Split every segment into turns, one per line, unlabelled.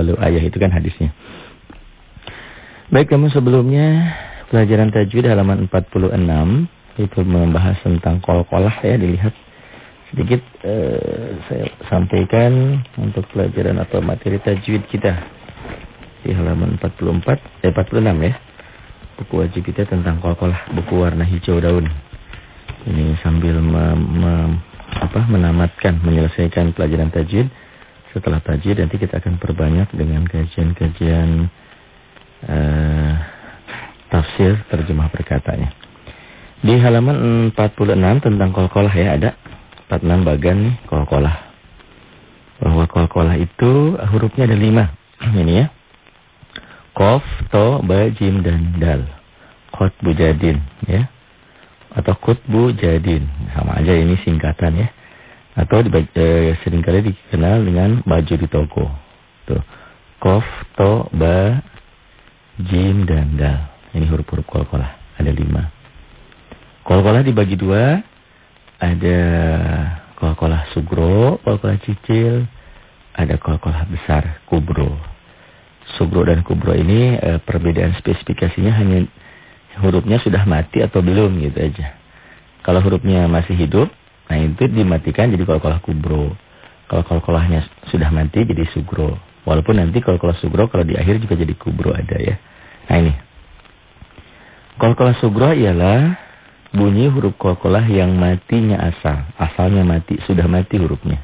walau ayah itu kan hadisnya. Baik kamu sebelumnya pelajaran tajwid halaman 46 itu membahas tentang kol-kolah ya dilihat sedikit eh, saya sampaikan untuk pelajaran atau materi tajwid kita di halaman 44 eh 46 ya buku wajib kita tentang kol-kolah buku warna hijau daun ini sambil mem, mem, apa menamatkan menyelesaikan pelajaran tajwid setelah tajwid nanti kita akan perbanyak dengan kajian-kajian uh, tafsir terjemah perkataannya. Di halaman 46 tentang kol-kolah ya ada 46 bagan kol-kolah. Bahwa kol-kolah itu hurufnya ada 5. Ini ya. Kof, to, ba, jim, dan dal. Kot bujadin ya. Atau kutbu jadin. Sama aja ini singkatan ya atau eh, sering kali dikenal dengan baju di toko. Tuh. Kof, to, ba, jim, dan dal. Ini huruf-huruf kol-kolah. Ada lima. Kol-kolah dibagi dua. Ada kol-kolah sugro, kol-kolah cicil. Ada kol-kolah besar, kubro. Sugro dan kubro ini eh, perbedaan spesifikasinya hanya hurufnya sudah mati atau belum gitu aja. Kalau hurufnya masih hidup, Nah itu dimatikan jadi kol-kolah kubro. Kalau kol-kolahnya sudah mati jadi sugro. Walaupun nanti kol-kolah sugro kalau di akhir juga jadi kubro ada ya. Nah ini. Kol-kolah sugro ialah bunyi huruf kol-kolah yang matinya asal. Asalnya mati, sudah mati hurufnya.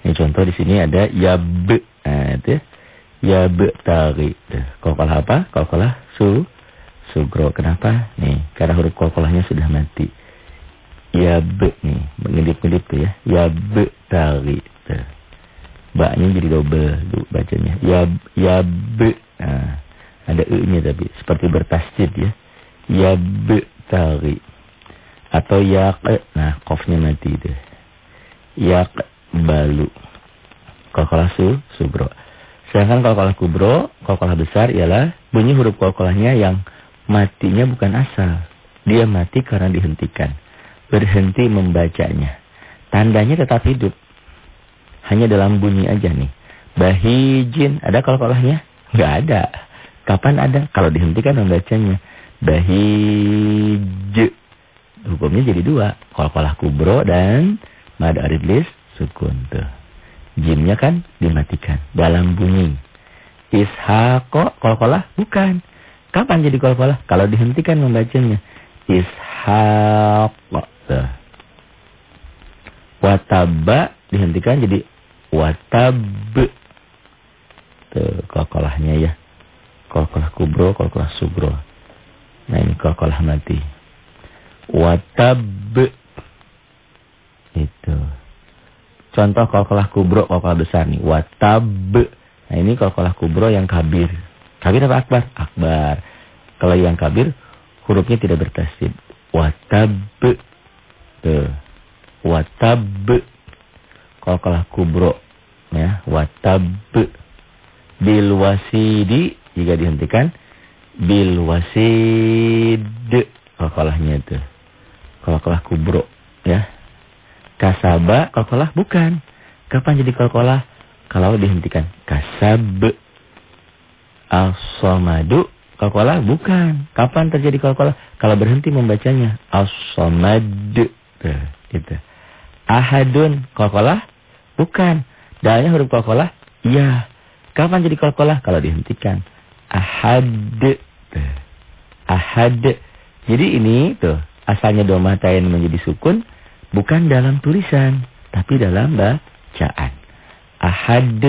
Ini contoh di sini ada yab. Nah itu ya. Yab tari. Kol-kolah apa? Kol-kolah su sugro. Kenapa? Nih, karena huruf kol-kolahnya sudah mati ya be nih mengedip-ngedip tuh ya. Ya be tari baknya jadi double tuh bacanya. Ya ya be nah, ada e nya tapi seperti bertasjid ya. Ya be tari atau ya nah kofnya mati itu ya balu. Kokolah su subro. Sedangkan kokolah kubro kokolah besar ialah bunyi huruf kokolahnya yang matinya bukan asal. Dia mati karena dihentikan berhenti membacanya. Tandanya tetap hidup. Hanya dalam bunyi aja nih. Bahijin, ada kol-kolahnya? Enggak ada. Kapan ada? Kalau dihentikan membacanya. Bahij. Hukumnya jadi dua. Kol-kolah kubro dan mad aridlis sukun tuh. Jimnya kan dimatikan dalam bunyi. Ishaqo kol-kolah bukan. Kapan jadi kol-kolah? Kalau dihentikan membacanya. Ishaq. Tuh. Dihentikan jadi watab. Kolkolahnya ya. Kolkolah kubro, kolkolah subro. Nah ini kolkolah mati. Watab. Itu. Contoh kolkolah kubro, kolkolah besar nih. Watab. Nah ini kolkolah kubro yang kabir. Kabir apa akbar? Akbar. Kalau yang kabir, hurufnya tidak bertasib. Watab. Tuh. Watab. Qalqalah kubro. Ya, watab. Bil wasidi jika dihentikan bil wasid. Qalqalahnya itu. Qalqalah kubro, ya. Kasaba qalqalah bukan. Kapan jadi qalqalah? Kalau dihentikan kasab. As-samadu Qalqalah bukan. Kapan terjadi qalqalah? Kalau berhenti membacanya. As-samad. Gitu. Ahadun. Qalqalah? Bukan. Dalnya huruf qalqalah? Iya. Kapan jadi qalqalah? Kalau dihentikan. Ahad. Ahad. Jadi ini tuh. Asalnya domatain menjadi sukun. Bukan dalam tulisan. Tapi dalam bacaan. Ahad.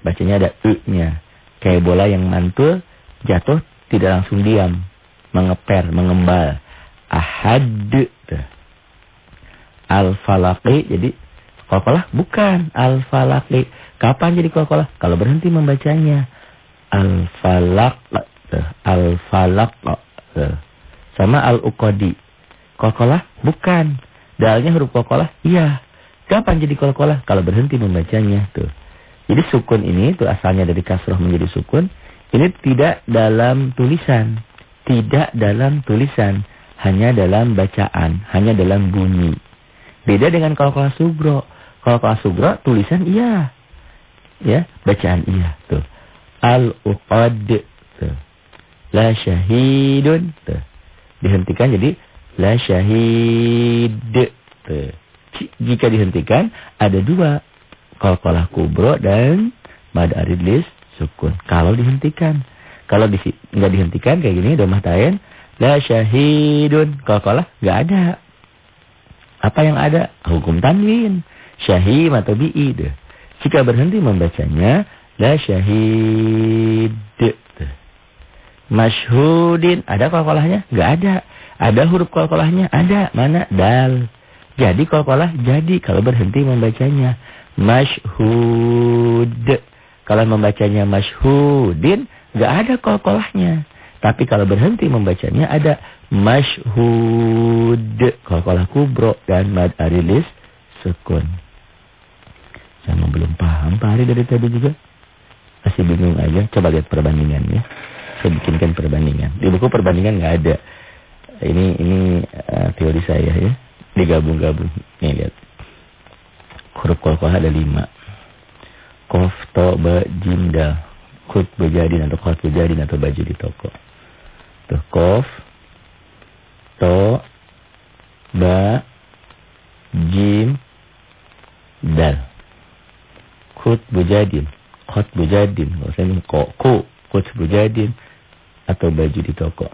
Bacanya ada e-nya. Kayak bola yang mantul. Jatuh tidak langsung diam, mengeper, mengembal. Ahad. Al-falaqi jadi qalqalah bukan al-falaqi. Kapan jadi qalqalah? Kalau berhenti membacanya. Al-falaq. Al-falaq. Sama al-uqadi. Qalqalah bukan. Dalnya huruf qalqalah? Iya. Kapan jadi qalqalah? Kalau berhenti membacanya tuh. Jadi sukun ini tuh asalnya dari kasroh menjadi sukun. Ini tidak dalam tulisan. Tidak dalam tulisan. Hanya dalam bacaan. Hanya dalam bunyi. Beda dengan kalau sugro. Kalau sugro tulisan iya. ya bacaan iya tuh al-uqad tuh la syahidun tuh dihentikan jadi la syahid tuh jika dihentikan ada dua qalqalah kubro dan mad aridlis sukun kalau dihentikan kalau di nggak dihentikan kayak gini domah tain la syahidun qalqalah nggak ada apa yang ada hukum tanwin syahim atau bi'id. Jika berhenti membacanya, la syahid. Mashhudin, ada kolkolahnya? Enggak ada. Ada huruf kolkolahnya? Ada. Mana? Dal. Jadi kolkolah jadi kalau berhenti membacanya. Mashhud. Kalau membacanya mashhudin, enggak ada kolkolahnya. Tapi kalau berhenti membacanya ada mashhud. Kolkolah kubro dan mad arilis sukun. Sama belum paham Pak Hari dari tadi juga. Masih bingung aja. Coba lihat perbandingannya. Saya bikinkan perbandingan. Di buku perbandingan nggak ada. Ini ini uh, teori saya ya. Digabung-gabung. Nih lihat. Huruf kolkoh ada lima. Kof, to, ba, jim, dal. Kut bejadin atau kot bejadin atau baju di toko. Tuh, kof, to, ba, jim, dal. Kut bujadin. Kot bujadin. Maksudnya kok ku. Kut bujadin. Atau baju di toko.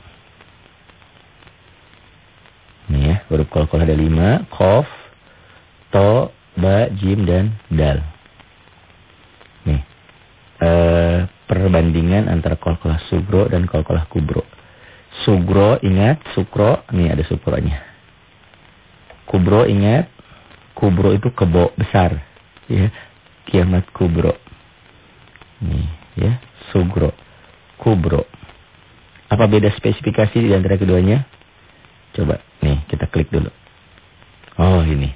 Ini ya. Huruf kol-kol ada lima. Kof. To. Ba. Jim. Dan dal. Nih. E, perbandingan antara kol-kolah sugro dan kol-kolah kubro. Sugro ingat. Sukro. Nih ada sukronya. Kubro ingat. Kubro itu kebo besar. Ya kiamat kubro. Nih, ya, sugro, kubro. Apa beda spesifikasi di antara keduanya? Coba, nih, kita klik dulu. Oh, ini.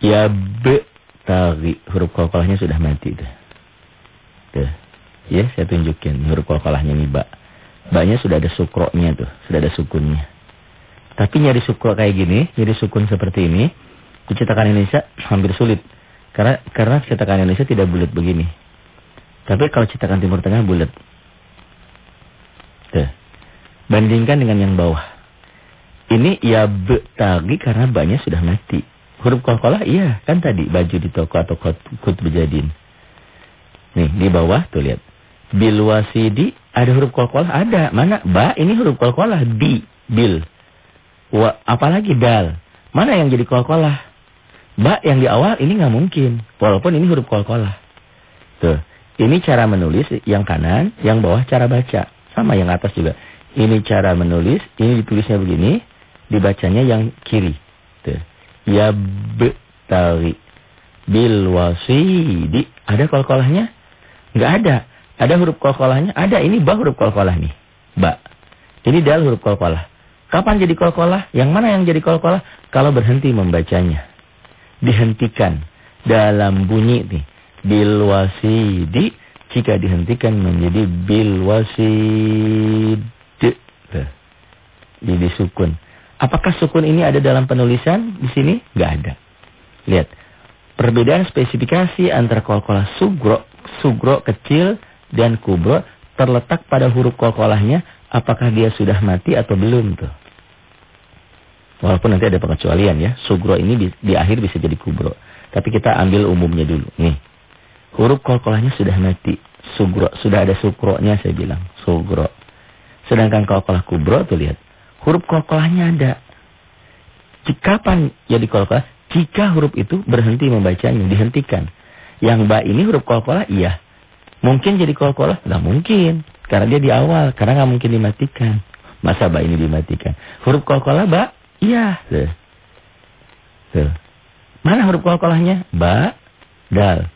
Ya be tari huruf kolkolahnya sudah mati tuh. Tuh. Ya, saya tunjukin huruf kolkolahnya nih, Mbak. Mbaknya sudah ada sukronya tuh, sudah ada sukunnya. Tapi nyari sukro kayak gini, nyari sukun seperti ini, di cetakan Indonesia hampir sulit. Karena karena cetakan Indonesia tidak bulat begini. Tapi kalau cetakan Timur Tengah bulat. Tuh. Bandingkan dengan yang bawah. Ini ya betagi karena banyak sudah mati. Huruf kolkolah iya kan tadi baju di toko atau kut bejadin. Nih di bawah tuh lihat. Bil wasidi ada huruf kolkolah ada. Mana? Ba ini huruf kolkolah bi bil. Wa apalagi dal. Mana yang jadi kolkolah? Ba yang di awal ini nggak mungkin. Walaupun ini huruf kol-kolah. Tuh. Ini cara menulis yang kanan, yang bawah cara baca. Sama yang atas juga. Ini cara menulis, ini ditulisnya begini, dibacanya yang kiri. Tuh. Ya betari. Bil wasidi. Ada kol-kolahnya? Nggak ada. Ada huruf kol-kolahnya? Ada. Ini ba huruf kol-kolah nih. Ba. Ini dal huruf kol-kolah. Kapan jadi kol-kolah? Yang mana yang jadi kol-kolah? Kalau berhenti membacanya dihentikan dalam bunyi nih bil wasidi jika dihentikan menjadi bil wasid jadi sukun apakah sukun ini ada dalam penulisan di sini nggak ada lihat perbedaan spesifikasi antara kolkolah sugro sugro kecil dan kubro terletak pada huruf kolkolahnya apakah dia sudah mati atau belum tuh Walaupun nanti ada pengecualian ya. Sugro ini di, di akhir bisa jadi kubro. Tapi kita ambil umumnya dulu. Nih. Huruf kolkolahnya sudah mati. Sugro. Sudah ada sukronya saya bilang. Sugro. Sedangkan kolkolah kubro tuh lihat. Huruf kolkolahnya ada. Kapan jadi kolkolah? Jika huruf itu berhenti membacanya. Dihentikan. Yang ba ini huruf kolkolah iya. Mungkin jadi kolkolah? Nggak mungkin. Karena dia di awal. Karena nggak mungkin dimatikan. Masa ba ini dimatikan? Huruf kolkolah ba Iya. Tuh. Tuh. Mana huruf kolkolahnya? Ba, dal.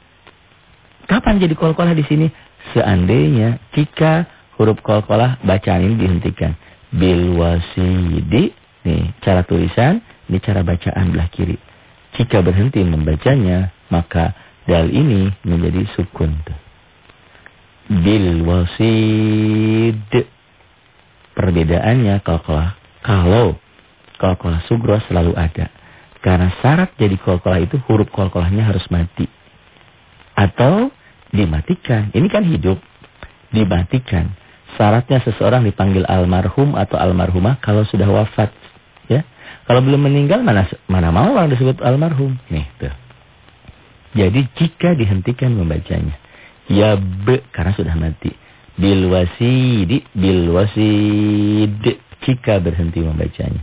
Kapan jadi kolkolah di sini? Seandainya jika huruf kolkolah bacaan ini dihentikan. Bil wasidi. Nih, cara tulisan. Ini cara bacaan belah kiri. Jika berhenti membacanya, maka dal ini menjadi sukun. Bil wasid. Perbedaannya kolkolah. Kalau kolkolah sugro selalu ada. Karena syarat jadi kolkolah itu huruf kolkolahnya harus mati. Atau dimatikan. Ini kan hidup. Dimatikan. Syaratnya seseorang dipanggil almarhum atau almarhumah kalau sudah wafat. Ya. Kalau belum meninggal mana mana mau orang disebut almarhum. Nih tuh. Jadi jika dihentikan membacanya. Ya be karena sudah mati. Bil wasidi bil jika berhenti membacanya.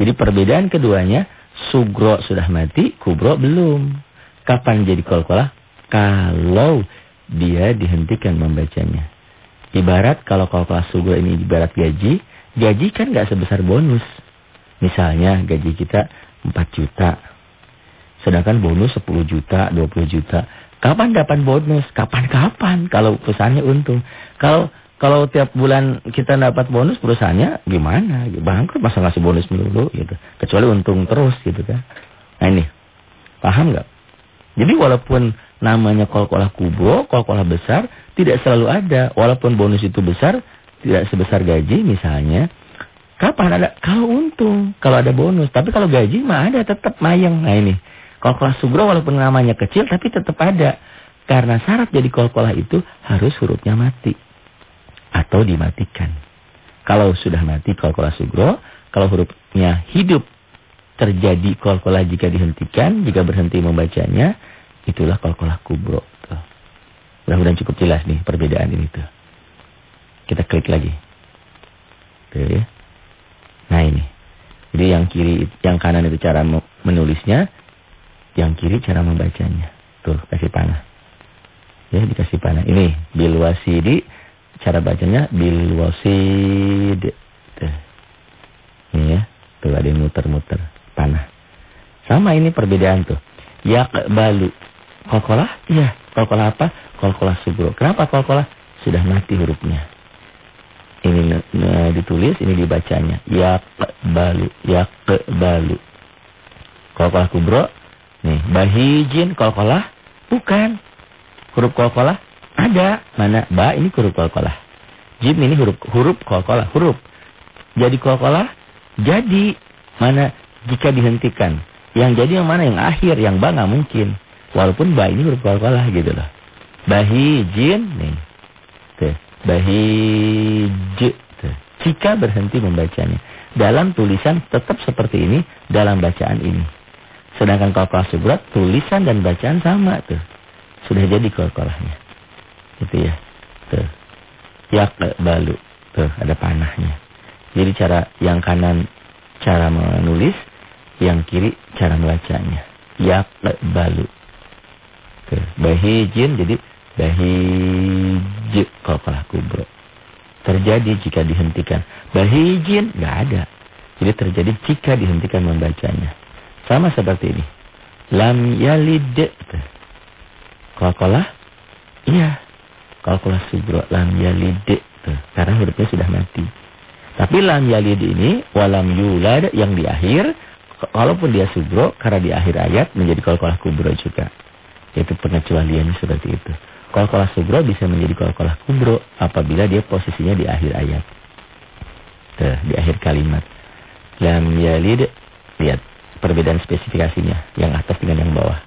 Jadi perbedaan keduanya sugro sudah mati, kubro belum. Kapan jadi kolkolah? Kalau dia dihentikan membacanya. Ibarat kalau kau kelas sugo ini ibarat gaji, gaji kan nggak sebesar bonus. Misalnya gaji kita 4 juta. Sedangkan bonus 10 juta, 20 juta. Kapan dapat bonus? Kapan-kapan kalau perusahaannya untung. Kalau kalau tiap bulan kita dapat bonus perusahaannya gimana? Bangkrut masa ngasih bonus melulu gitu. Kecuali untung terus gitu kan. Nah ini. Paham nggak? Jadi walaupun namanya kol-kolah kubro, kol-kolah besar, tidak selalu ada. Walaupun bonus itu besar, tidak sebesar gaji misalnya. Kapan ada? Kalau untung, kalau ada bonus. Tapi kalau gaji mah ada, tetap mayang. Nah ini, kol-kolah subro walaupun namanya kecil, tapi tetap ada. Karena syarat jadi kol-kolah itu harus hurufnya mati. Atau dimatikan. Kalau sudah mati kol-kolah subro, kalau hurufnya hidup terjadi kol-kolah jika dihentikan, jika berhenti membacanya, itulah kol-kolah kubro. Mudah-mudahan cukup jelas nih perbedaan ini tuh. Kita klik lagi. Tuh ya. Nah ini. Jadi yang kiri, yang kanan itu cara menulisnya. Yang kiri cara membacanya. Tuh, kasih panah. Ya, dikasih panah. Ini, bilwasidi. Cara bacanya bilwasid. Tuh. Ini ya. Tuh ada yang muter-muter. Panah. Sama ini perbedaan tuh. Yakbalu. Kokolah? Iya. Kokolah apa? Kolkolah subro. Kenapa kolkolah? Sudah mati hurufnya. Ini ditulis, ini dibacanya. Yakbalu, yakbalu. Kolkolah kubro. Nih, bahijin kolkolah. Bukan. Huruf kolkolah ada. Mana? Ba ini huruf kolkolah. Jim ini huruf huruf kolkolah. Huruf. Jadi kolkolah. Jadi. Mana? Jika dihentikan. Yang jadi yang mana? Yang akhir. Yang ba mungkin. Walaupun ba ini huruf kolkolah gitu loh. Bahijin nih. Tuh, bahij. Jika berhenti membacanya. Dalam tulisan tetap seperti ini dalam bacaan ini. Sedangkan kalau surat tulisan dan bacaan sama tuh. Sudah jadi kolkolahnya. Gitu ya. Tuh. Yak balu. Tuh ada panahnya. Jadi cara yang kanan cara menulis, yang kiri cara membacanya. Yak balu. Tuh. Bahijin jadi Bahij qalqalah kubro. Terjadi jika dihentikan. Bahijin nggak ada. Jadi terjadi jika dihentikan membacanya. Sama seperti ini. Lam yalid. Qalqalah? Iya. Qalqalah subro. Lam yalid. Karena hurufnya sudah mati. Tapi lam yalid ini walam yulad yang di akhir. Walaupun dia subro karena di akhir ayat menjadi qalqalah kubro juga. Itu pengecualiannya seperti itu. Qalqalah subro bisa menjadi qalqalah kubro apabila dia posisinya di akhir ayat. Di akhir kalimat. Lam yalid, lihat perbedaan spesifikasinya. Yang atas dengan yang bawah.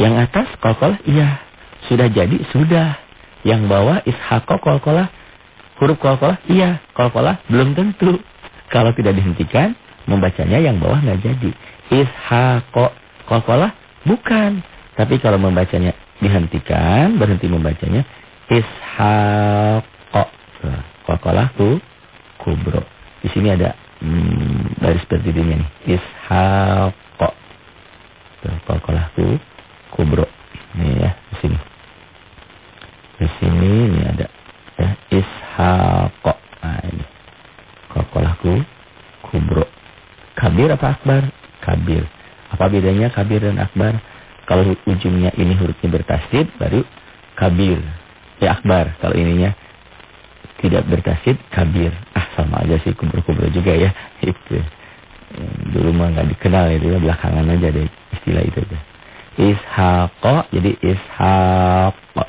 Yang atas qalqalah, iya. Sudah jadi, sudah. Yang bawah ishaqo qalqalah. Huruf qalqalah, iya. Qalqalah belum tentu. Kalau tidak dihentikan, membacanya yang bawah nggak jadi. Ishaqo qalqalah bukan. Tapi kalau membacanya dihentikan, berhenti membacanya. Ishaqo. Qalqalahu kubro. Di sini ada hmm, baris berdirinya nih. Ishaqo. Qalqalahu kubro. Ini ya, di sini. Di sini ini ada ya, ishaqo. Nah, ini. Qalqalahu kubro. Kabir apa akbar? Kabir. Apa bedanya kabir dan akbar? Kalau ujungnya ini hurufnya bertasdid baru kabir. Ya akbar. Kalau ininya tidak bertasdid kabir. Ah sama aja sih kubur-kubur juga ya. Itu. Dulu mah nggak dikenal itu ya belakangan aja deh istilah itu aja. Ishaqo jadi ishaqo.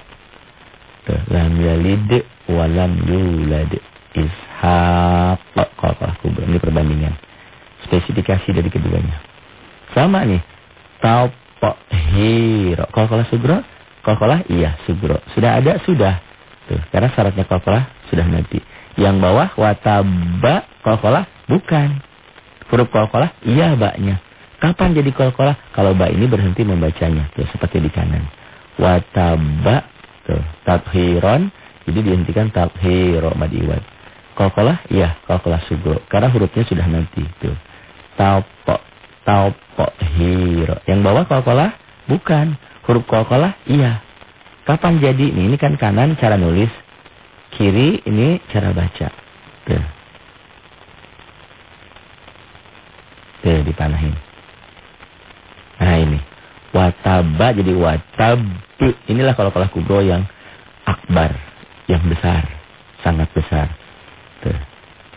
Tuh, lam yalid walam yulad. Ishaqo. Kalau kubur ini perbandingan. Spesifikasi dari keduanya. Sama nih. Taup hiro. Kalau kalau sugro Kolkolah iya sugro. Sudah ada sudah. Tuh, karena syaratnya kolkolah sudah mati. Yang bawah wataba kolkolah bukan. Huruf kolkolah iya baknya. Kapan jadi kolkolah? Kalau ba ini berhenti membacanya. Tuh seperti di kanan. Wataba tuh tabhiron jadi dihentikan taphiro mad iwad. Kolkolah iya kolkolah sugro. Karena hurufnya sudah mati. Tuh. Taupo taupo hiro. Yang bawah kolkolah bukan. Huruf kolkolah iya. Kapan jadi? Ini kan kanan cara nulis. Kiri ini cara baca. Tuh. Tuh dipanahin. Nah ini. Wataba jadi watab. Inilah kolkolah kubro yang akbar. Yang besar. Sangat besar. Tuh.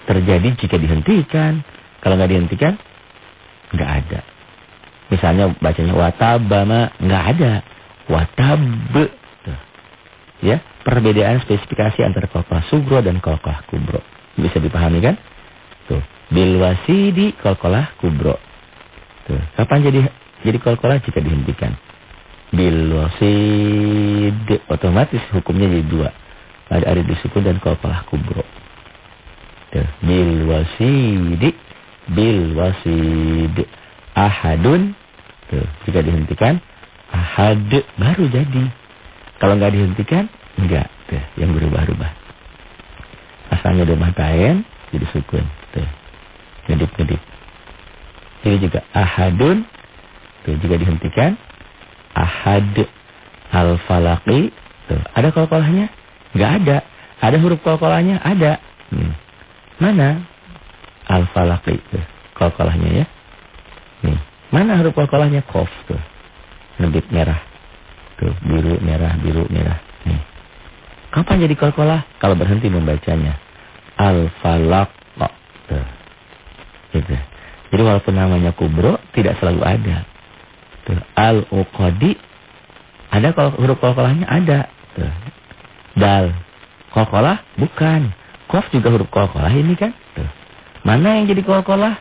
Terjadi jika dihentikan. Kalau nggak dihentikan, nggak ada. Misalnya bacanya watabama, nggak ada. Watab. Ya, perbedaan spesifikasi antara kolkolah sugro dan kolkolah kubro. Bisa dipahami kan? Tuh, bil wasidi kolkolah kubro. Tuh, kapan jadi jadi kolkolah jika dihentikan? Bil wasid otomatis hukumnya jadi dua. Ada arid disukun dan kolkolah kubro. Tuh, bil ahadun Tuh, jika dihentikan ahad baru jadi. Kalau nggak dihentikan enggak. Tuh, yang berubah-ubah. Asalnya domah tain jadi sukun. Tuh. Ngedip-ngedip. Ini juga ahadun. Tuh, jika dihentikan ahad al-falaqi. Tuh, ada kol-kolahnya? Enggak ada. Ada huruf kol-kolahnya? Ada. Hmm. Mana? Al-falaqi. Tuh, kol-kolahnya ya. Nih. Mana huruf qalqalahnya? Kof tuh. Nebit merah. Tuh, biru, merah, biru, merah. Nih. Kapan jadi qalqalah? Kalau berhenti membacanya. Al-falaq. Tuh. Gitu. Jadi walaupun namanya kubro, tidak selalu ada. Tuh. Al-uqadi. Ada kalau huruf qalqalahnya? Ada. Tuh. Dal. Qalqalah? Bukan. Kof juga huruf qalqalah ini kan? Tuh. Mana yang jadi qalqalah?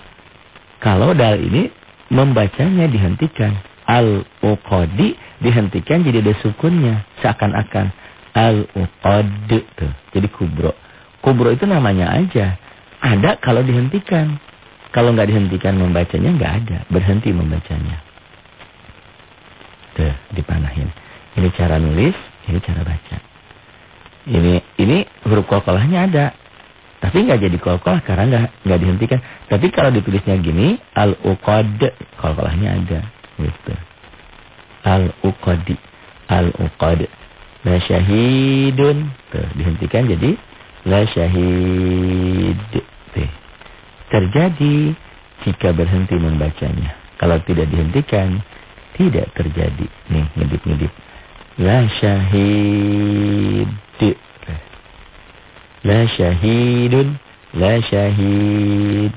Kalau dal ini membacanya dihentikan. Al-uqadi dihentikan jadi ada sukunnya. Seakan-akan al-uqad. Jadi kubro. Kubro itu namanya aja. Ada kalau dihentikan. Kalau nggak dihentikan membacanya nggak ada. Berhenti membacanya. Tuh, dipanahin. Ini cara nulis, ini cara baca. Ini ini huruf kolkolahnya ada. Tapi nggak jadi kolkolah karena nggak nggak dihentikan. Tapi kalau ditulisnya gini, al uqad kolkolahnya ada, gitu. Al uqad. La syahidun, tuh, dihentikan jadi la syahid. Tuh. Terjadi jika berhenti membacanya. Kalau tidak dihentikan, tidak terjadi. Nih, ngedip-ngedip. La syahid. La syahidun La syahid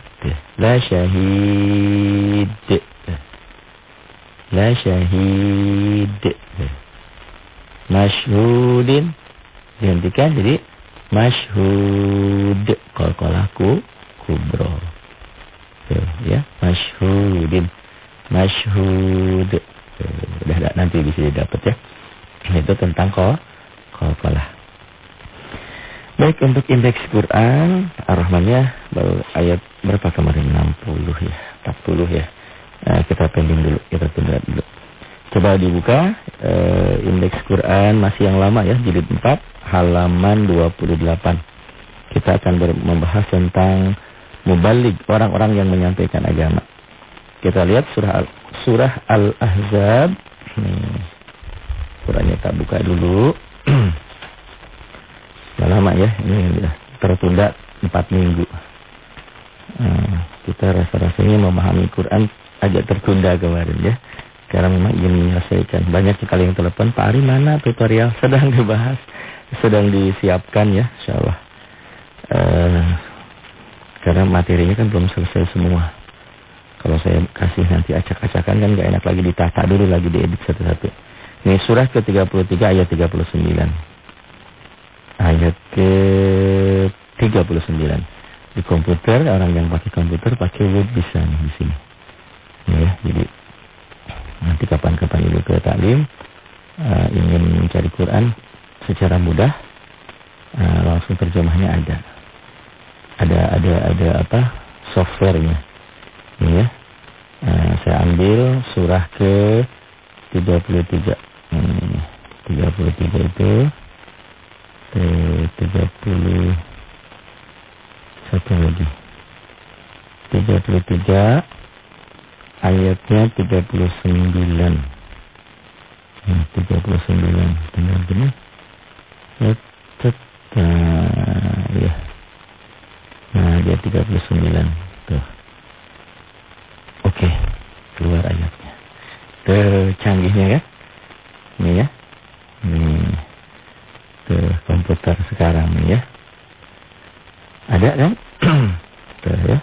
La syahid La syahid Mashhudin Dihentikan jadi Mashhud Kol-kolaku Kubro. Ya. Mashhudin Mashhud Udah nanti bisa didapat ya. Itu tentang kol Kol-kolah. Baik untuk indeks Quran Ar-Rahmannya ayat berapa kemarin? 60 ya. 40 ya. Nah, Kita pending dulu Kita tunda dulu. Coba dibuka uh, Indeks Quran masih yang lama ya Jilid 4 halaman 28 Kita akan membahas tentang Mubalik orang-orang yang menyampaikan agama Kita lihat surah Al surah Al-Ahzab Qurannya tak buka dulu Sudah lama ya, ini sudah tertunda empat minggu. Nah, kita rasa-rasanya memahami Quran agak tertunda kemarin ya. Karena memang ingin menyelesaikan. Banyak sekali yang telepon, Pak Ari mana tutorial? Sedang dibahas, sedang disiapkan ya, insya Allah. Uh, karena materinya kan belum selesai semua. Kalau saya kasih nanti acak-acakan kan gak enak lagi ditata dulu lagi diedit satu-satu. Ini surah ke-33 ayat 39 ayat ke 39. Di komputer, orang yang pakai komputer pakai word bisa nih di sini. Ya, jadi nanti kapan-kapan ibu ke taklim uh, ingin mencari Quran secara mudah, uh, langsung terjemahnya ada. Ada ada ada apa? softwarenya. Ini ya. Uh, saya ambil surah ke 33. Hmm, 33 itu eh, 30 satu lagi. 33 ayatnya 39. Nah, 39 benar benar. Ya, nah, ya Nah, dia 39. Tuh. Oke, keluar ayatnya. Tuh, canggihnya kan? Ini ya. Ini. Tuh, komputer sekarang nih ya. Ada kan? Tuh ya.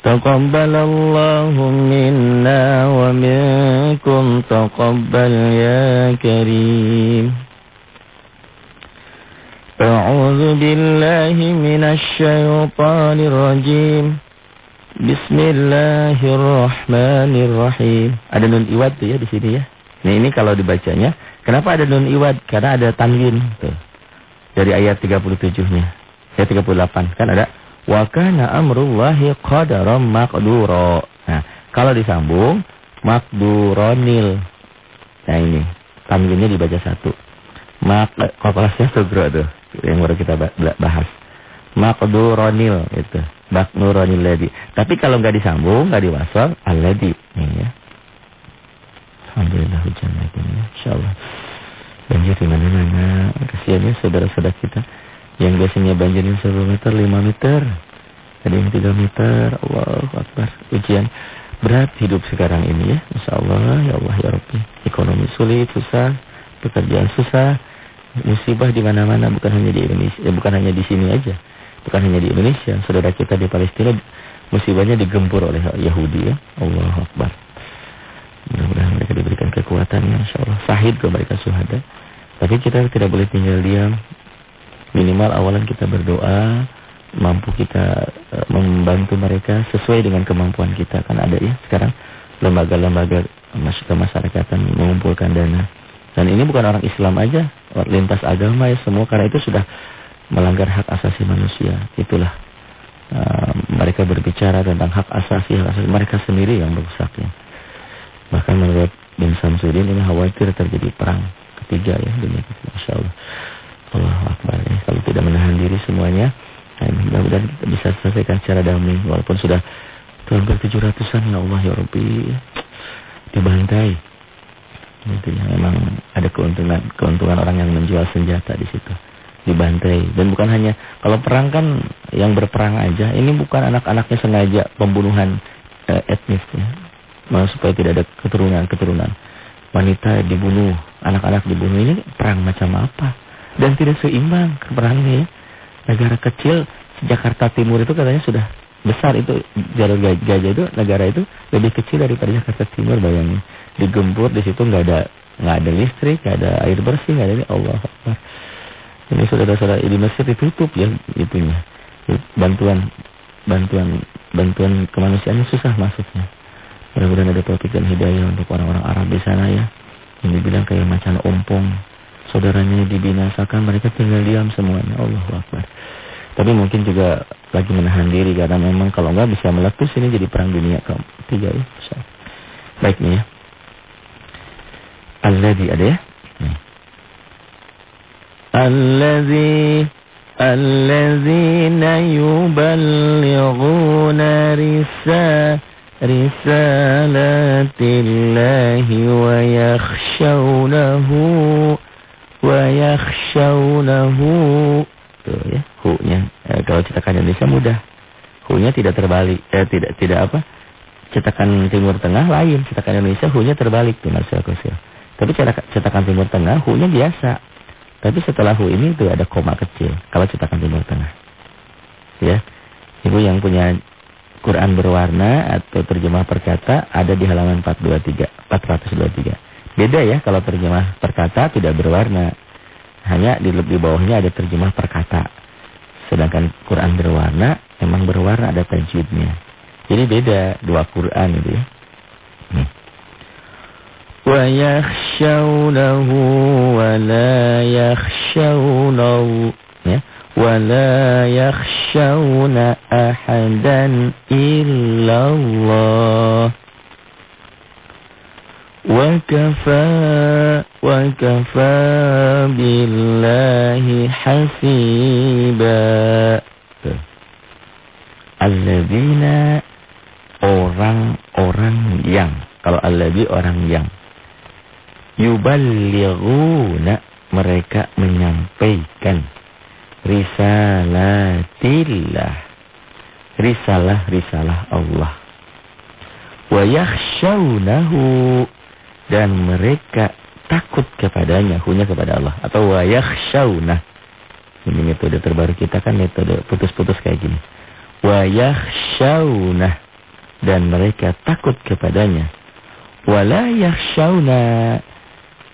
تقبل الله منا ومنكم تقبل يا كريم أعوذ بالله من الشيطان الرجيم بسم الله الرحمن الرحيم Ada nun iwad tuh ya di sini ya. Nah ini kalau dibacanya, kenapa ada nun iwad? Karena ada tanwin tuh. Dari ayat 37-nya. Ayat 38 kan ada Wa kana amrullahi qadaran maqdura. Nah, kalau disambung maqduronil. Nah ini, tanwinnya dibaca satu. Mak kopasnya sugro tuh yang baru kita bahas. Maqduronil itu. Maqduronil ladhi. Tapi kalau nggak disambung, nggak diwasal, alladhi. Ini ya. Alhamdulillah hujan lagi ya. Insyaallah. Banjir di mana-mana. Kasihan ya saudara-saudara kita. Yang biasanya banjirnya 1 meter, 5 meter. Ada yang 3 meter. Allah Akbar. Ujian berat hidup sekarang ini ya. Insya Allah, ya Allah, ya Rabbi. Ekonomi sulit, susah. Pekerjaan susah. Musibah di mana-mana. Bukan hanya di Indonesia. Ya, bukan hanya di sini aja. Bukan hanya di Indonesia. Saudara kita di Palestina. Musibahnya digempur oleh Yahudi ya. Allah Akbar. Mudah-mudahan mereka diberikan kekuatan ya. Insya Allah. Sahid ke mereka suhada. Tapi kita tidak boleh tinggal diam. Minimal awalan kita berdoa, mampu kita e, membantu mereka sesuai dengan kemampuan kita. Kan ada ya sekarang lembaga-lembaga kemasyarakatan mengumpulkan dana. Dan ini bukan orang Islam aja, lintas agama ya semua karena itu sudah melanggar hak asasi manusia. Itulah uh, mereka berbicara tentang hak asasi, hak asasi mereka sendiri yang merusaknya. Bahkan menurut bin Samsudin ini khawatir terjadi perang ketiga ya dunia Masya Allah. Allah Akbar ya. Kalau tidak menahan diri semuanya, nah, mudah-mudahan bisa selesaikan secara damai. Walaupun sudah tahun ke-700an ya Allah ya Rabbi. Dibantai. Itu memang ada keuntungan keuntungan orang yang menjual senjata di situ. Dibantai. Dan bukan hanya, kalau perang kan yang berperang aja. Ini bukan anak-anaknya sengaja pembunuhan eh, etnis ya. Malah supaya tidak ada keturunan-keturunan. Wanita dibunuh, anak-anak dibunuh. Ini perang macam apa? dan tidak seimbang perangnya ya. Negara kecil Jakarta Timur itu katanya sudah besar itu jalur gajah itu negara itu lebih kecil daripada Jakarta Timur bayangin digempur di situ nggak ada nggak ada listrik nggak ada air bersih nggak ada ini Allah ini saudara-saudara di Mesir ditutup ya itunya bantuan bantuan bantuan kemanusiaannya susah masuknya mudah-mudahan ada taufik dan hidayah untuk orang-orang Arab di sana ya yang dibilang kayak macan ompong saudaranya dibinasakan, mereka tinggal diam semuanya. Allah Akbar. Tapi mungkin juga lagi menahan diri karena memang kalau nggak bisa meletus ini jadi perang dunia ketiga ya. Baik nih ya. Alladhi ada ya? Alladhi Alladzina yuballighuna risa risalatillahi wa yakhshawnahu wa yakhshawnahu. Tuh ya, hu-nya. Eh, kalau cetakan Indonesia mudah. Hu-nya tidak terbalik. Eh, tidak tidak apa? Cetakan Timur Tengah lain. Cetakan Indonesia hu-nya terbalik tuh Marcel Kosil. Tapi cetakan Timur Tengah hu-nya biasa. Tapi setelah hu ini tuh ada koma kecil. Kalau cetakan Timur Tengah. Ya. Ibu yang punya Quran berwarna atau terjemah perkata ada di halaman 423, 423. Beda ya kalau terjemah perkata tidak berwarna. Hanya di, di bawahnya ada terjemah perkata. Sedangkan Quran berwarna memang berwarna ada tajwidnya. Jadi beda dua Quran itu ya. Nih. ويخشونه ولا يخشون ولا يخشون أحدا إلا الله وكفى وكفى بالله حسيبا Alladzina orang-orang yang kalau alladzi orang yang yuballighuna. Mereka menyampaikan risalatillah. Risalah-risalah Allah. Wa yakhshawnahu. Dan mereka takut kepadanya hunya kepada Allah. Atau wa yakhshawna ini metode terbaru kita kan metode putus-putus kayak gini. Wa yakhshawna dan mereka takut kepadanya. Wala yakhshawna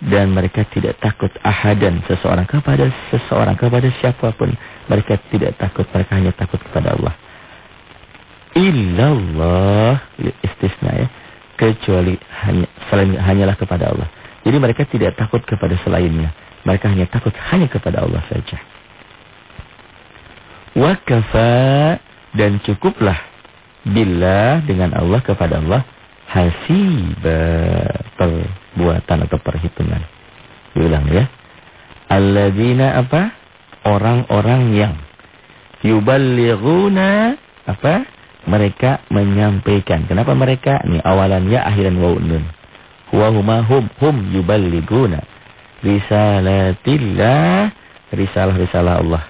dan mereka tidak takut ahadan seseorang kepada seseorang kepada siapa pun. Mereka tidak takut mereka hanya takut kepada Allah. Illallah istisna ya. Kecuali hanya selain hanyalah kepada Allah. Jadi mereka tidak takut kepada selainnya. Mereka hanya takut hanya kepada Allah saja. Wa kafa dan cukuplah billah dengan Allah kepada Allah. Hasiba perbuatan atau perhitungan. Diulang ya. Alladzina apa? Orang-orang yang yuballighuna apa? Mereka menyampaikan. Kenapa mereka? Ini awalannya akhiran waw nun. Huwa huma hum hum yuballighuna risalatillah risalah-risalah Allah.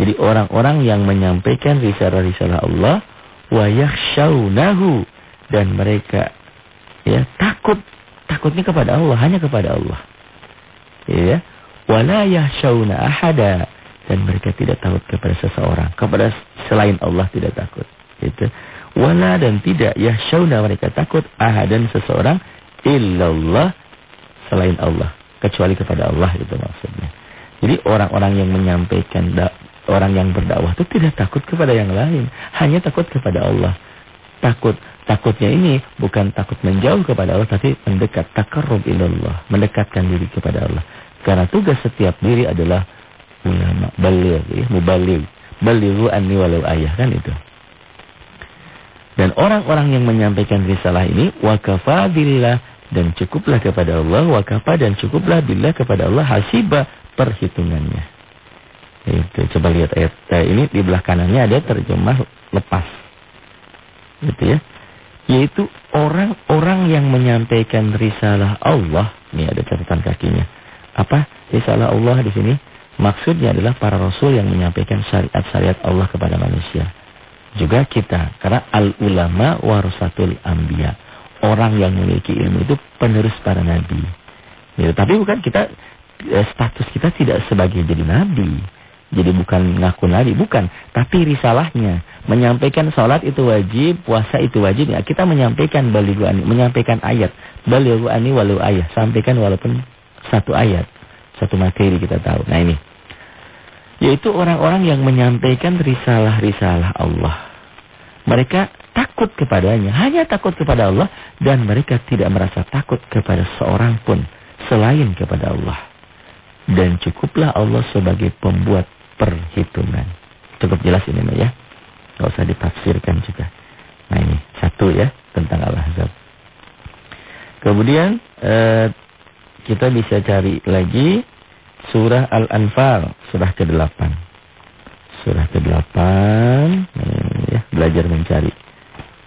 Jadi orang-orang yang menyampaikan risalah-risalah Allah wa yakhshawnahu dan mereka ya takut takutnya kepada Allah hanya kepada Allah. Ya wala yahsyauna ahada. Dan mereka tidak takut kepada seseorang. Kepada selain Allah tidak takut. Itu wala dan tidak yahsyauna mereka takut ahadan seseorang illallah selain Allah. Kecuali kepada Allah itu maksudnya. Jadi orang-orang yang menyampaikan orang yang berdakwah itu tidak takut kepada yang lain. Hanya takut kepada Allah. Takut Takutnya ini bukan takut menjauh kepada Allah tapi mendekat takarrub ilallah, mendekatkan diri kepada Allah. Karena tugas setiap diri adalah ulama, baligh ya, mubaligh. Balighu anni walau ayah kan itu. Dan orang-orang yang menyampaikan risalah ini wakafa billah dan cukuplah kepada Allah wakafa dan cukuplah billah kepada Allah hasiba perhitungannya. Itu coba lihat ayat ini di belah kanannya ada terjemah lepas. Gitu ya yaitu orang-orang yang menyampaikan risalah Allah. Ini ada catatan kakinya. Apa risalah Allah di sini? Maksudnya adalah para rasul yang menyampaikan syariat-syariat Allah kepada manusia. Juga kita, karena al-ulama warasatul anbiya. Orang yang memiliki ilmu itu penerus para nabi. Ya, tapi bukan kita eh, status kita tidak sebagai jadi nabi. Jadi bukan ngaku nabi, bukan. Tapi risalahnya. Menyampaikan sholat itu wajib, puasa itu wajib. Ya, kita menyampaikan baligu ani, menyampaikan ayat. Baligu ani walau ayat. Sampaikan walaupun satu ayat. Satu materi kita tahu. Nah ini. Yaitu orang-orang yang menyampaikan risalah-risalah Allah. Mereka takut kepadanya. Hanya takut kepada Allah. Dan mereka tidak merasa takut kepada seorang pun. Selain kepada Allah. Dan cukuplah Allah sebagai pembuat perhitungan. Cukup jelas ini ya. Tidak usah ditafsirkan juga. Nah ini satu ya tentang Al-Ahzab. Kemudian eh, kita bisa cari lagi surah Al-Anfal, surah ke-8. Surah ke-8 hmm, ya, belajar mencari.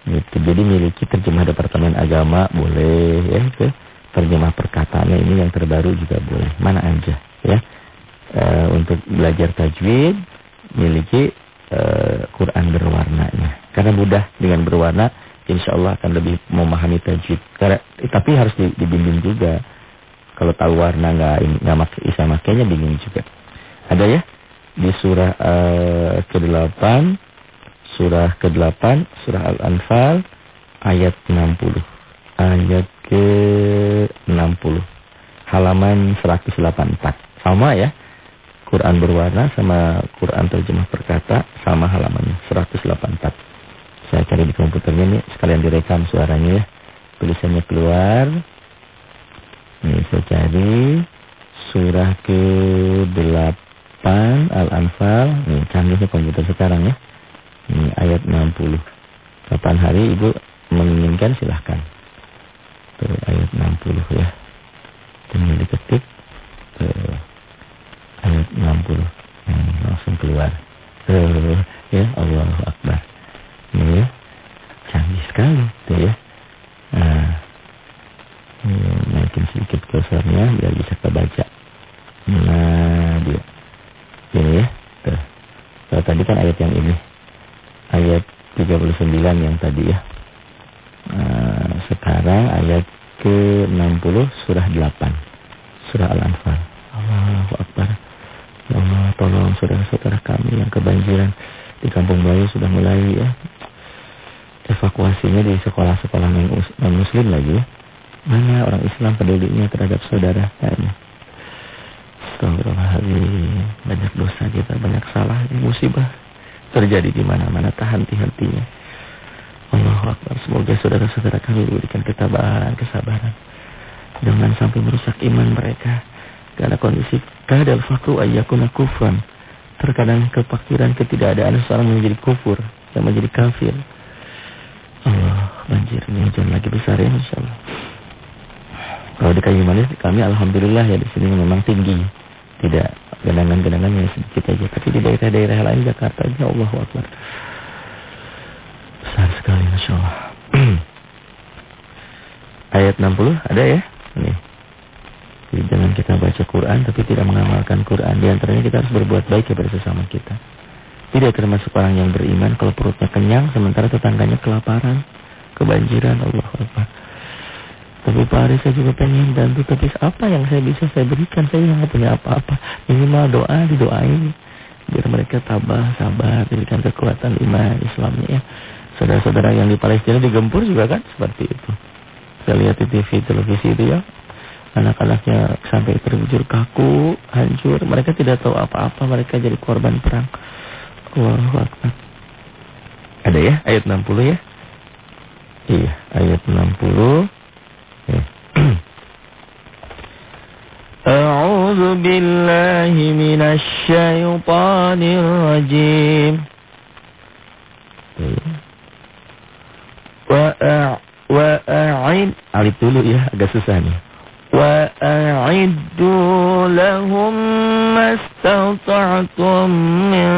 Gitu. Jadi miliki terjemah Departemen Agama boleh ya ke terjemah perkataannya ini yang terbaru juga boleh. Mana aja ya uh, untuk belajar tajwid miliki uh, Quran berwarnanya. Karena mudah dengan berwarna, insya Allah akan lebih memahami tajwid. Karena eh, tapi harus dibimbing juga. Kalau tahu warna nggak nggak mak bisa makainya bingung juga. Ada ya di surah uh, ke-8 surah ke-8 surah Al-Anfal ayat 60. Ayat ke-60. Halaman 184. Sama ya. Quran berwarna sama Quran terjemah perkata sama halamannya 184. Saya cari di komputernya nih sekalian direkam suaranya ya. Tulisannya keluar. Ini saya cari surah ke-8 Al-Anfal. Ini canggihnya komputer sekarang ya. Ini ayat 60. Kapan hari Ibu menginginkan silahkan. Tuh, ayat 60 ya. Tinggal diketik. Tuh, ayat 60. Hmm, langsung keluar. Tuh, ya Allah Akbar. Ini ya. Canggih sekali tuh ya. Nah, ini naikin sedikit kursornya biar bisa kebaca. Nah, dia. Ini ya. Tuh. Kalau tadi kan ayat yang ini. Ayat 39 yang tadi ya. Nah, sekarang ayat ke-60 surah 8. Surah Al-Anfal. Allahu Akbar. Tolong saudara-saudara kami yang kebanjiran di Kampung Melayu sudah mulai ya evakuasinya di sekolah-sekolah non muslim lagi ya. Mana orang Islam pedulinya terhadap saudara kayaknya. Astagfirullahaladzim. Banyak dosa kita, banyak salah, musibah terjadi di mana-mana. Tahan hati-hatinya. Allah Akbar. Semoga saudara-saudara kami diberikan ketabahan, kesabaran. Jangan sampai merusak iman mereka. Karena kondisi kadal fakru ayyakuna kufran. Terkadang kepakiran ketidakadaan seorang menjadi kufur. Yang menjadi kafir. Allah banjirnya hujan lagi besar ya insyaAllah. Kalau di kayu manis kami Alhamdulillah ya di sini memang tinggi. Tidak genangan-genangannya sedikit aja. Tapi di daerah-daerah lain Jakarta ya Allah Akbar. Besar sekali Masya Allah. Ayat 60 ada ya? Nih. Jadi jangan kita baca Quran tapi tidak mengamalkan Quran. Di antaranya kita harus berbuat baik kepada sesama kita. Tidak termasuk orang yang beriman kalau perutnya kenyang sementara tetangganya kelaparan, kebanjiran, Allah Akbar. Tapi Pak Aris saya juga pengen bantu, tapi apa yang saya bisa saya berikan? Saya nggak punya apa-apa. Minimal doa, didoain. Biar mereka tabah, sabar, diberikan kekuatan iman Islamnya ya. Saudara-saudara yang di Palestina digempur juga kan seperti itu. Saya lihat di TV, televisi itu ya. Anak-anaknya sampai terbujur kaku, hancur. Mereka tidak tahu apa-apa, mereka jadi korban perang. Allahu Akbar. Ada ya ayat 60 ya? Iya, ayat 60. Ya. Minasy syaithanir rajim. Wa wa a'id alif dulu ya, agak susah nih. وأعدوا لهم ما استطعتم من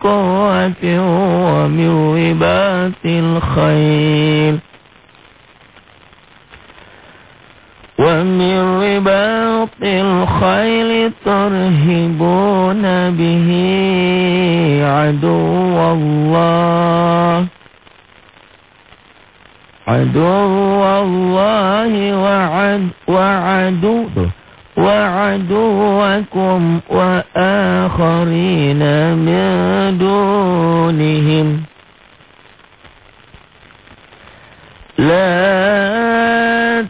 قوة ومن رباط الخيل. ومن رباط الخيل ترهبون به عدو الله. عدو الله وعد وعدو وعدوكم وآخرين من دونهم. لا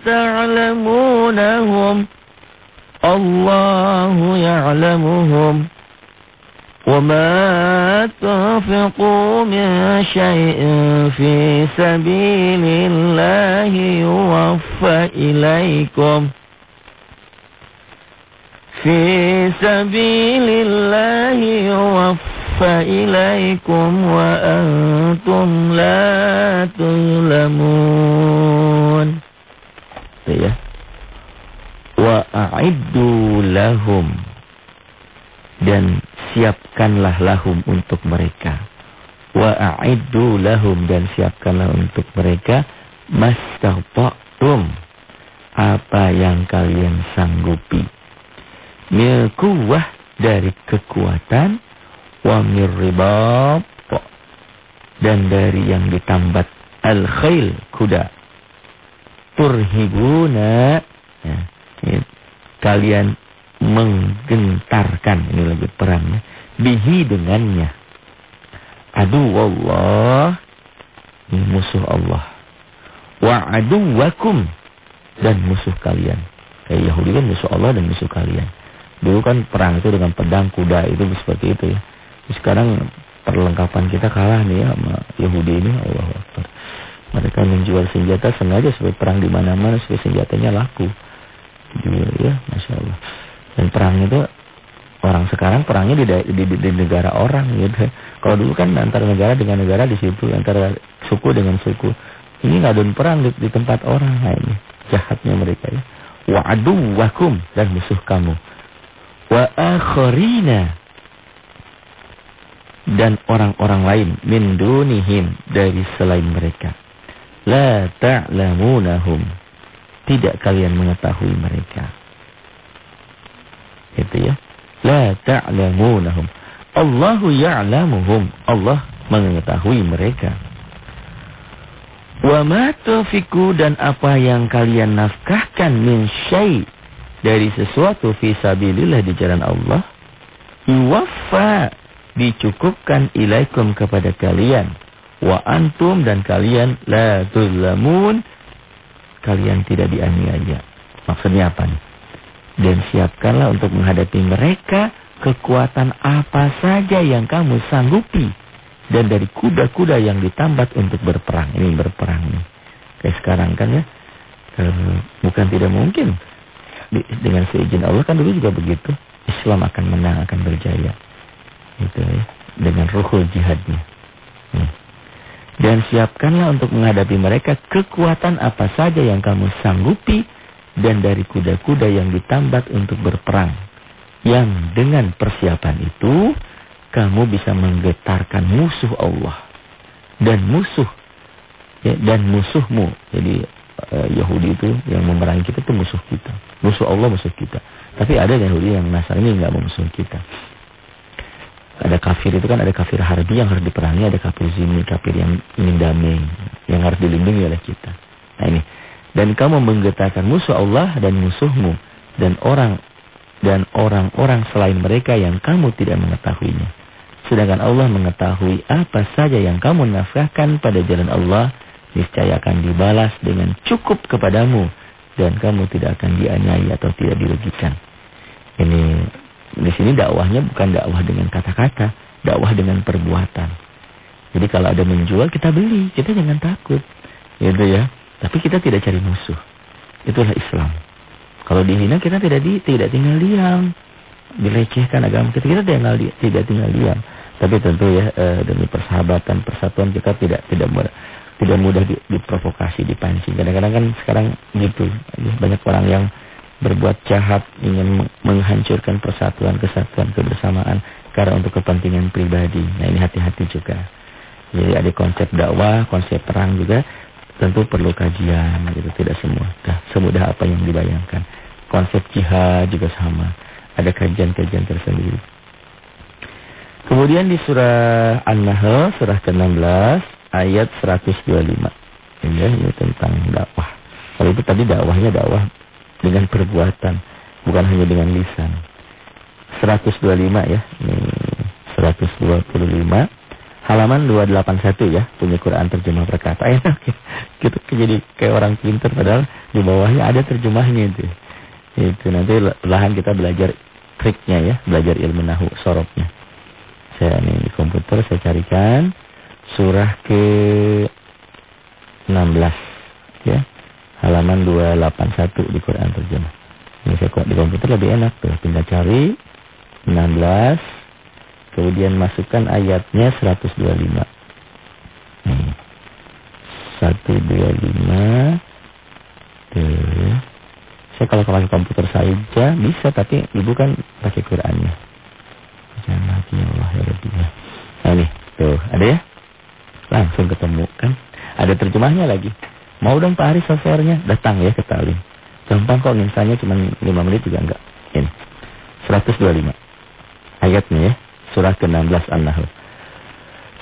تعلمونهم الله يعلمهم. وما تنفقوا من شيء في سبيل الله يوفى إليكم. في سبيل الله يوفى إليكم وأنتم لا تظلمون. وأعدوا لهم dan siapkanlah lahum untuk mereka. Wa a'iddu lahum dan siapkanlah untuk mereka mastata'tum apa yang kalian sanggupi. Mil kuwah dari kekuatan wa mirribab dan dari yang ditambat al-khail kuda. Turhibuna ya, ya, kalian menggentarkan. Ini lagi perangnya bihi dengannya. Adu Allah ini musuh Allah. Wa wakum dan musuh kalian. Kayak Yahudi kan musuh Allah dan musuh kalian. Dulu kan perang itu dengan pedang kuda itu seperti itu ya. Sekarang perlengkapan kita kalah nih ya sama Yahudi ini. Allah Akbar. Mereka menjual senjata sengaja supaya perang di mana-mana supaya senjatanya laku. Ya, Masya Allah. Dan perang itu orang sekarang perangnya di, di, di, di negara orang gitu. Kalau dulu kan antara negara dengan negara di situ, antara suku dengan suku. Ini ada perang di, di tempat orang. Nah ini jahatnya mereka ya. Wa wakum dan musuh kamu. Wa akharina dan orang-orang lain min dunihim dari selain mereka. La ta'lamunahum. Tidak kalian mengetahui mereka. Itu ya. La ta'lamunahum. Allahu ya'lamuhum. Allah mengetahui mereka. Wa ma tufiku dan apa yang kalian nafkahkan min syai' dari sesuatu fi sabilillah di jalan Allah. Yuwaffa dicukupkan ilaikum kepada kalian wa antum dan kalian la tuzlamun kalian tidak dianiaya maksudnya apa nih dan siapkanlah untuk menghadapi mereka kekuatan apa saja yang kamu sanggupi. Dan dari kuda-kuda yang ditambat untuk berperang. Ini berperang nih. Kayak sekarang kan ya. E, bukan tidak mungkin. Dengan seizin Allah kan dulu juga begitu. Islam akan menang akan berjaya. Itu ya, dengan ruhul jihadnya. Ya. Dan siapkanlah untuk menghadapi mereka kekuatan apa saja yang kamu sanggupi dan dari kuda-kuda yang ditambat untuk berperang. Yang dengan persiapan itu kamu bisa menggetarkan musuh Allah dan musuh ya, dan musuhmu. Jadi uh, Yahudi itu yang memerangi kita itu musuh kita. Musuh Allah musuh kita. Tapi ada Yahudi yang Nasrani nggak musuh kita. Ada kafir itu kan ada kafir harbi yang harus diperangi, ada kafir zimmi, kafir yang ingin damai, yang harus dilindungi oleh kita. Nah ini. Dan kamu menggetarkan musuh Allah dan musuhmu dan orang dan orang-orang selain mereka yang kamu tidak mengetahuinya. Sedangkan Allah mengetahui apa saja yang kamu nafkahkan pada jalan Allah, niscaya akan dibalas dengan cukup kepadamu dan kamu tidak akan dianiaya atau tidak dirugikan. Ini di sini dakwahnya bukan dakwah dengan kata-kata, dakwah dengan perbuatan. Jadi kalau ada menjual kita beli, kita jangan takut. Gitu ya. Tapi kita tidak cari musuh. Itulah Islam. Kalau dihina kita tidak di, tidak tinggal diam. Dilecehkan agama kita, kita tinggal di, tidak tinggal diam. Tapi tentu ya e, demi persahabatan, persatuan kita tidak tidak mudah, tidak mudah diprovokasi, dipancing. Kadang-kadang kan sekarang gitu, banyak orang yang berbuat jahat, ingin menghancurkan persatuan, kesatuan, kebersamaan karena untuk kepentingan pribadi. Nah ini hati-hati juga. Jadi ada konsep dakwah, konsep perang juga tentu perlu kajian gitu, tidak semua. Nah, semudah apa yang dibayangkan. Konsep jihad juga sama. Ada kajian-kajian tersendiri. Kemudian di surah An-Nahl, surah ke-16, ayat 125. Ini, ini tentang dakwah. Kalau itu tadi dakwahnya dakwah dengan perbuatan, bukan hanya dengan lisan. 125 ya, ini 125 halaman 281 ya, punya Quran terjemah berkata. Enak ya, gitu jadi kayak orang pintar padahal di bawahnya ada terjemahnya itu. Itu nanti perlahan kita belajar triknya ya, belajar ilmu nahu sorobnya. Saya ini di komputer saya carikan surah ke 16 ya halaman 281 di Quran terjemah. Ini saya kok di komputer lebih enak tuh. Tinggal cari 16 kemudian masukkan ayatnya 125. Nih. 125 tuh. Saya kalau pakai komputer saja bisa tapi ibu kan pakai Qurannya. Jangan lagi ya Allah ya Rabbi. Nah ini tuh ada ya? Langsung ketemu kan? Ada terjemahnya lagi. Mau dong Pak Aris softwarenya? Datang ya ke Talim. Gampang kok misalnya cuma 5 menit juga enggak. Ini. 125. Ayatnya ya. Surah ke-16 An-Nahl.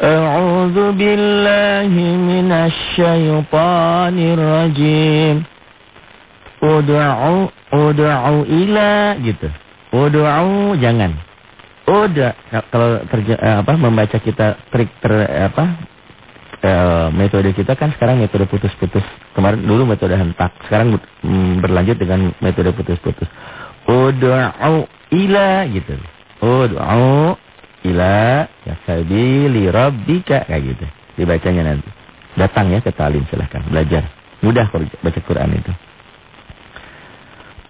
A'udzu billahi minasy syaithanir rajim. Ud'u ud'u ila gitu. Ud'u jangan. Udah kalau terja, eh, apa membaca kita trik ter apa uh, metode kita kan sekarang metode putus-putus. Kemarin dulu metode hentak, sekarang mm, berlanjut dengan metode putus-putus. Ud'u ila gitu. Ud'u ila sabili rabbika kayak gitu. Dibacanya nanti. Datang ya ke talim silahkan belajar. Mudah baca Quran itu.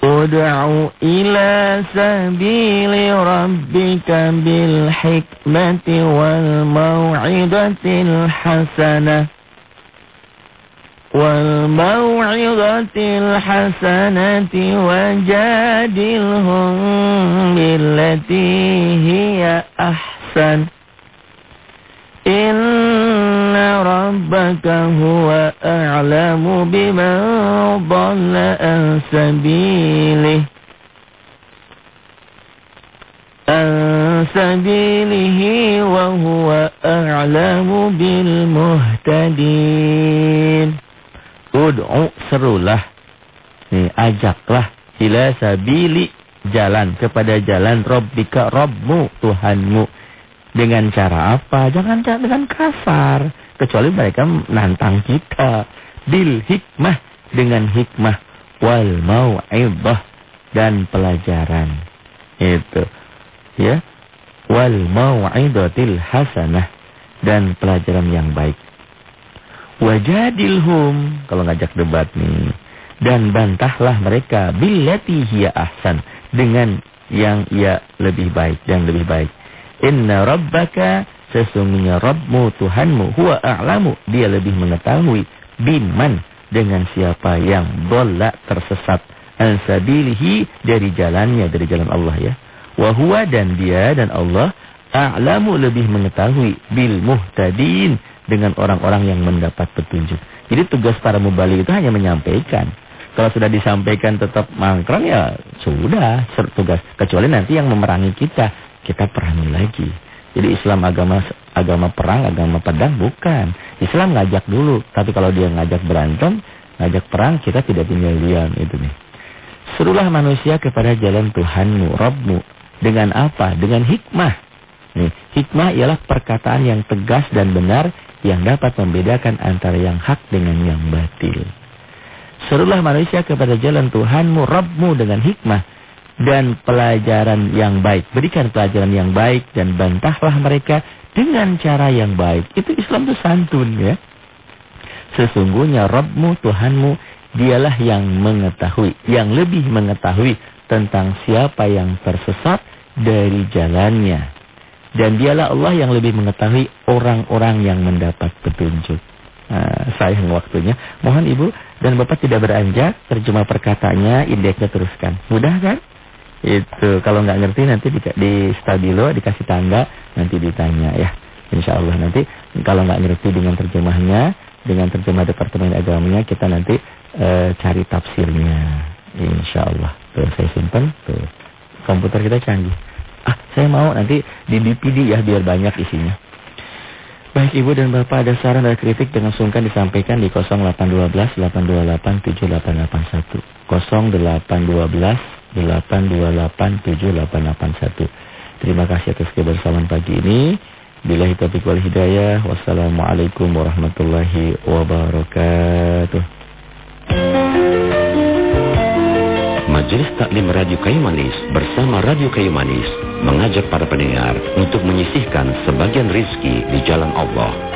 Ud'u ila sabili rabbika bil hikmati wal maw'idatil hasanah wal maw'idatil hasanati wajadilhum billati hiya ahsan Inna rabbaka huwa a'lamu biman dhalla an sabilih an sabilihi wa huwa a'lamu bil muhtadin Ud'u serulah Nih, ajaklah ila sabili jalan kepada jalan Rabbika Rabbmu Tuhanmu dengan cara apa? Jangan dengan kasar. Kecuali mereka menantang kita. Bil hikmah. Dengan hikmah. Wal mau'ibah. Dan pelajaran. Itu. Ya. Wal mau'idatil hasanah. Dan pelajaran yang baik. Wajadilhum. Kalau ngajak debat nih. Dan bantahlah mereka. Billati hiya ahsan. Dengan yang ia lebih baik. Dan lebih baik. Inna rabbaka sesungguhnya Rabbmu Tuhanmu huwa a'lamu dia lebih mengetahui biman dengan siapa yang dola tersesat ansabilihi dari jalannya dari jalan Allah ya wa huwa dan dia dan Allah a'lamu lebih mengetahui bil muhtadin dengan orang-orang yang mendapat petunjuk jadi tugas para mubalik itu hanya menyampaikan kalau sudah disampaikan tetap mangkrak ya sudah tugas kecuali nanti yang memerangi kita kita perangi lagi. Jadi Islam agama agama perang, agama pedang bukan. Islam ngajak dulu, tapi kalau dia ngajak berantem, ngajak perang, kita tidak tinggal diam itu nih. Serulah manusia kepada jalan Tuhanmu, Rabbmu. Dengan apa? Dengan hikmah. Nih, hikmah ialah perkataan yang tegas dan benar yang dapat membedakan antara yang hak dengan yang batil. Serulah manusia kepada jalan Tuhanmu, Rabbmu dengan hikmah dan pelajaran yang baik. Berikan pelajaran yang baik dan bantahlah mereka dengan cara yang baik. Itu Islam itu santun ya. Sesungguhnya Rabbmu, Tuhanmu, dialah yang mengetahui, yang lebih mengetahui tentang siapa yang tersesat dari jalannya. Dan dialah Allah yang lebih mengetahui orang-orang yang mendapat petunjuk. Nah, sayang waktunya. Mohon Ibu dan Bapak tidak beranjak, terjemah perkataannya, indeksnya teruskan. Mudah kan? Itu kalau nggak ngerti nanti di, di stabilo dikasih tangga nanti ditanya ya. Insya Allah nanti kalau nggak ngerti dengan terjemahnya, dengan terjemah Departemen Agamanya kita nanti e, cari tafsirnya. Insya Allah. Tuh saya simpan tuh. Komputer kita canggih. Ah, saya mau nanti di DPD ya biar banyak isinya. Baik Ibu dan Bapak ada saran dan kritik dengan sungkan disampaikan di 0812 828 7881. 0812 8287881. Terima kasih atas kebersamaan pagi ini. Bila taufiq wal hidayah. Wassalamualaikum warahmatullahi wabarakatuh.
Majelis Taklim Radio Kayu Manis bersama Radio Kayu Manis mengajak para pendengar untuk menyisihkan sebagian rizki di jalan Allah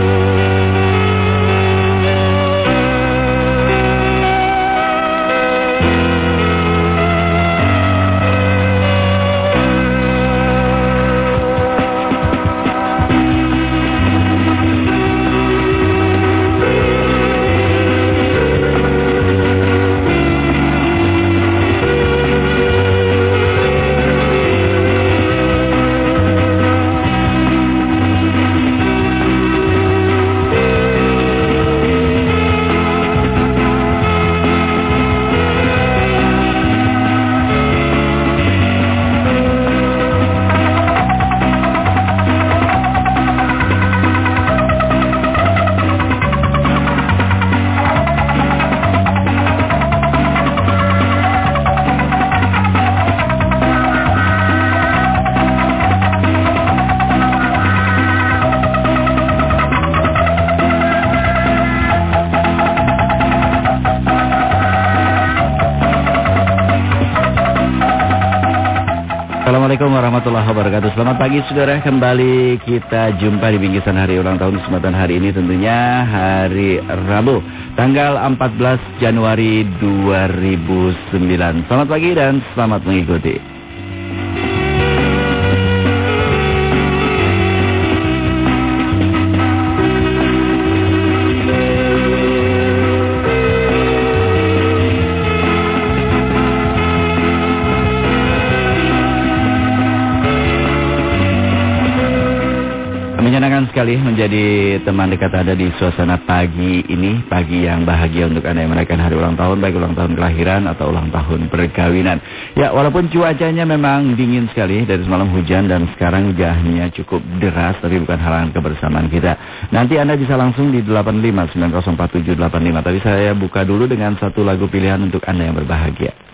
Selamat pagi saudara. Kembali kita jumpa di bingkisan hari ulang tahun Kesempatan hari ini tentunya Hari Rabu Tanggal 14 Januari 2009 Selamat pagi dan selamat mengikuti teman dekat Anda di suasana pagi ini. Pagi yang bahagia untuk Anda yang merayakan hari ulang tahun, baik ulang tahun kelahiran atau ulang tahun perkawinan. Ya, walaupun cuacanya memang dingin sekali, dari semalam hujan dan sekarang hujannya cukup deras, tapi bukan halangan kebersamaan kita. Nanti Anda bisa langsung di 85904785. Tapi saya buka dulu dengan satu lagu pilihan untuk Anda yang berbahagia.